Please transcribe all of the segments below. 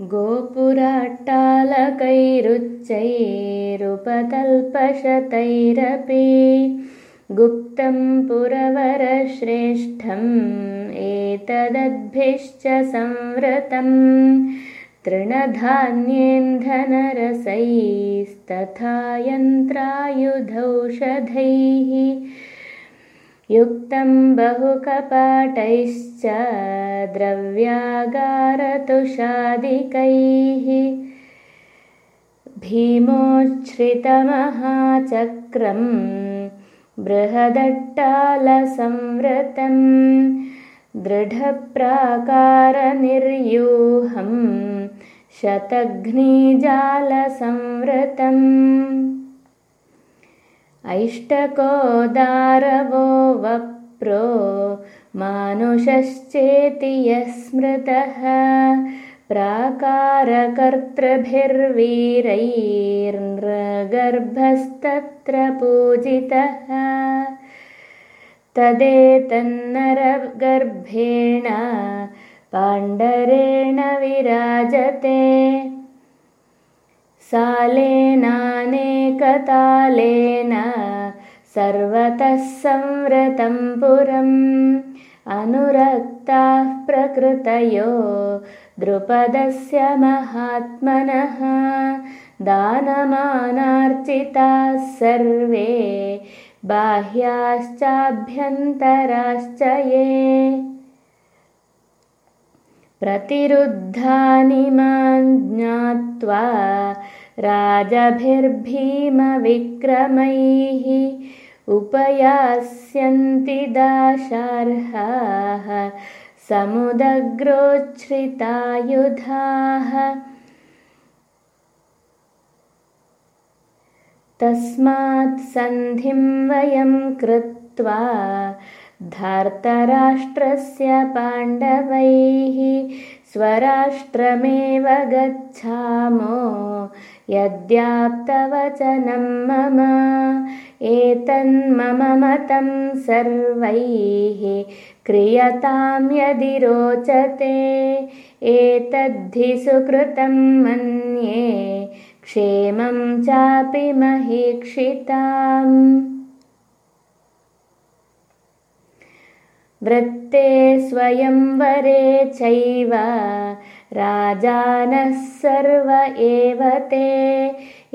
गोपुराट्टालकैरुच्चैरुपतल्पशतैरपि गुप्तं पुरवरश्रेष्ठम् एतदद्भिश्च संवृतम् तृणधान्येन्धनरसैस्तथा यन्त्रायुधौषधैः युक्तं बहुकपाटैश्च द्रव्यागारतुषादिकैः भीमोच्छ्रितमहाचक्रं बृहदट्टालसंवृतम् दृढप्राकारनिर्यूहं शतघ्नीजालसंवृतम् ऐष्टकोदारवो वप्रो मानुषश्चेति यः स्मृतः प्राकारकर्तृभिर्वीरैर्नृगर्भस्तत्र पूजितः तदेतन्नरगर्भेण पाण्डरेण विराजते सालेनानेकतालेन सर्वतः संवृतं पुरम्। अनुरक्ताः प्रकृतयो द्रुपदस्य महात्मनः। दानमानार्चिताः सर्वे बाह्याश्चाभ्यन्तराश्च ये। प्रतिरुद्धानि मां ज्ञात्वा राजभिर्भीमविक्रमैः उपयास्यन्ति दाशार्हाः समुदग्रोच्छ्रितायुधाः। तस्मात् सन्धिं वयं कृत्वा धार्तराष्ट्रस्य पाण्डवैः स्वराष्ट्रमेव गच्छामो यद्याप्तवचनं मम एतन्मम मतं सर्वैः क्रियतां यदि रोचते एतद्धि सुकृतं मन्ये क्षेमं चापि महीक्षिताम्। वृत्ते स्वयंवरे चैव राजानः सर्व एव ते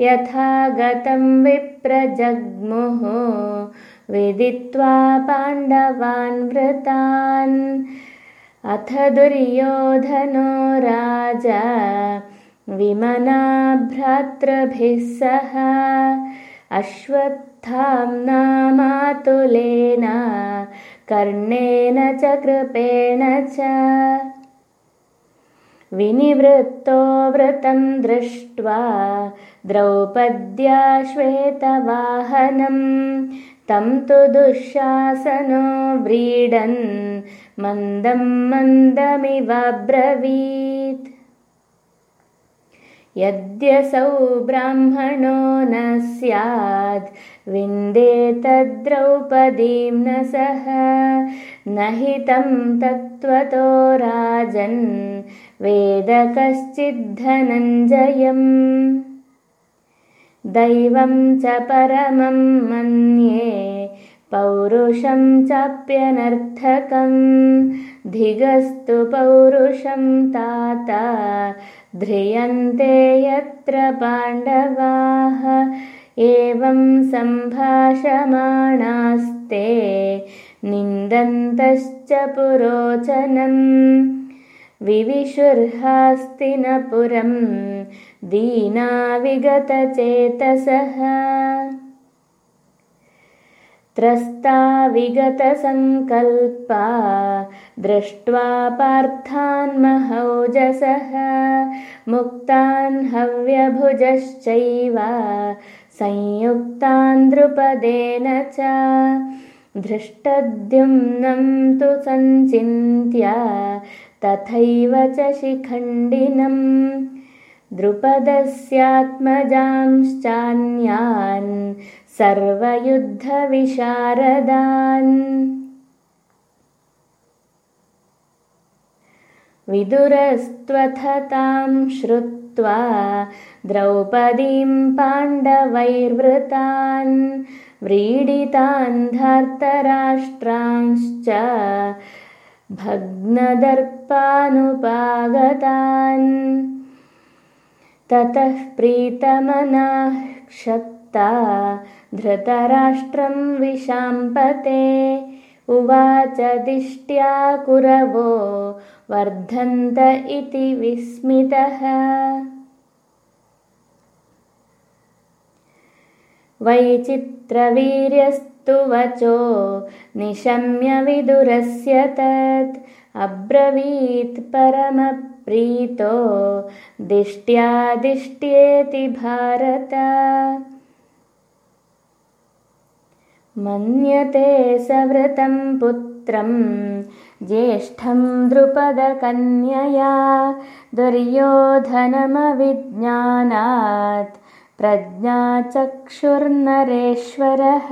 यथा गतं विप्रजग्मुः विदित्वा पाण्डवान् वृतान्। अथ दुर्योधनो राजा विमना भ्रातृभिः सह अश्वत्थाम्नामातुलेन कर्णेन च कृपेण च विनिवृत्तो व्रतं दृष्ट्वा द्रौपद्याश्वेतवाहनं तं तु दुःशासनो व्रीडन् मन्दं मन्दमिवब्रवीत् यद्यसौ ब्राह्मणो न स्याद् विन्देतद्रौपदीं न सह। न हि तं तत्त्वतो राजन् वेद कश्चिद्धनञ्जयम्। दैवं च परमं मन्ये पौरुषं चाप्यनर्थकम्। धिगस्तु पौरुषं तात ध्रियन्ते यत्र पाण्डवाः एवं सम्भाषमाणास्ते निन्दन्तश्च पुरोचनम्। विविशुर्हास्तिनपुरं दीना विगतचेतसः त्रस्ता विगतसङ्कल्पा दृष्ट्वा पार्थान् महौजसः मुक्तान् हव्यभुजश्चैव संयुक्तान् द्रुपदेन च। धृष्टद्युम्नं तु सञ्चिन्त्य तथैव च शिखण्डिनम् द्रुपदस्यात्मजांश्चान्यान् सर्वयुद्धविशारदान्। विदुरस्त्वथ तां श्रुत्वा द्रौपदीं पाण्डवैर्वृतान् व्रीडितान् धार्तराष्ट्रांश्च भग्नदर्पानुपागतान् ततः प्रीतमनाः क्षत्ता धृतराष्ट्रं विशाम्पते। उवाच दिष्ट्या कुरवो वर्धन्त इति विस्मितः। वैचित्रवीर्यस्तु वचो निशम्यविदुरस्य तत् अब्रवीत् परमप्रीतो दिष्ट्या दिष्ट्येति भारत। मन्यते सवृतं पुत्रं ज्येष्ठं द्रुपदकन्यया दुर्योधनमविज्ञानात् प्रज्ञाचक्षुर्नरेश्वरः